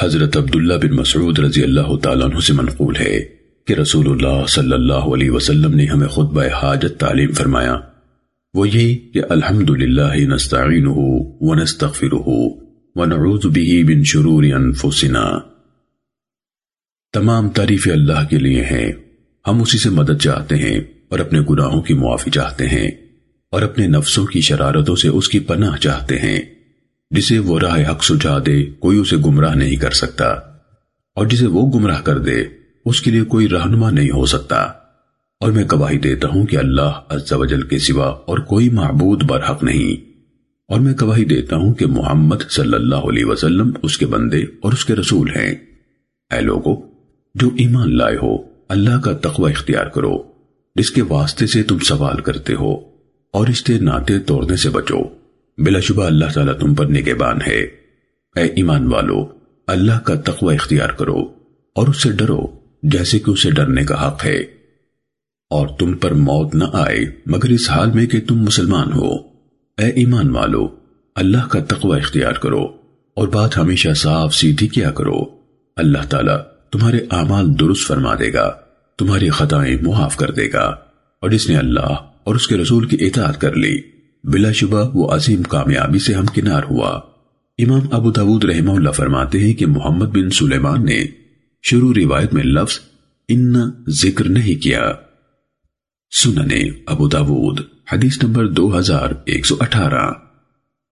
حضرت عبداللہ بن مسعود رضی اللہ تعالیٰ عنہ سے منقول ہے کہ رسول اللہ صلی اللہ علیہ وسلم نے ہمیں خطبہ حاجت تعلیم فرمایا۔ وہ یہ کہ الحمدللہ نستعینہ ونستغفرہ ونعوذ به من شرور انفسنا۔ تمام تعریف اللہ کے لیے ہیں۔ ہم اسی سے مدد چاہتے ہیں اور اپنے گناہوں کی معافی چاہتے ہیں اور اپنے نفسوں کی شرارتوں سے اس کی پناہ چاہتے ہیں۔ جسے وہ راہ حق سجا دے، کوئی اسے گمراہ نہیں کر سکتا۔ اور جسے وہ گمراہ کر دے، اس کے لیے کوئی رہنما نہیں ہو سکتا۔ اور میں گواہی دیتا ہوں کہ اللہ عز و جل کے سوا اور کوئی معبود برحق نہیں۔ اور میں گواہی دیتا ہوں کہ محمد صلی اللہ علیہ وسلم اس کے بندے اور اس کے رسول ہیں۔ اے لوگو، جو ایمان لائے ہو، اللہ کا تقوی اختیار کرو۔ جس کے واسطے سے تم سوال کرتے ہو، اور رشتے ناطے توڑنے سے بچو۔ بلا شبہ اللہ تعالیٰ تم پر نگہبان ہے۔ اے ایمان والو، اللہ کا تقوی اختیار کرو اور اس سے ڈرو جیسے کہ اسے ڈرنے کا حق ہے۔ اور تم پر موت نہ آئے مگر اس حال میں کہ تم مسلمان ہو۔ اے ایمان والو، اللہ کا تقوی اختیار کرو اور بات ہمیشہ صاف سیدھی کیا کرو۔ اللہ تعالیٰ تمہارے اعمال درست فرما دے گا، تمہاری خطائیں معاف کر دے گا۔ اور جس نے اللہ اور اس کے رسول کی اطاعت کر لی۔ بلا شبہ وہ عظیم کامیابی سے ہم کنار ہوا۔ امام ابو داود رحمہ اللہ فرماتے ہیں کہ محمد بن سلیمان نے شروع روایت میں لفظ ان ذکر نہیں کیا۔ سننے ابو داود، حدیث نمبر دو ہزار ایک سو اٹھارہ۔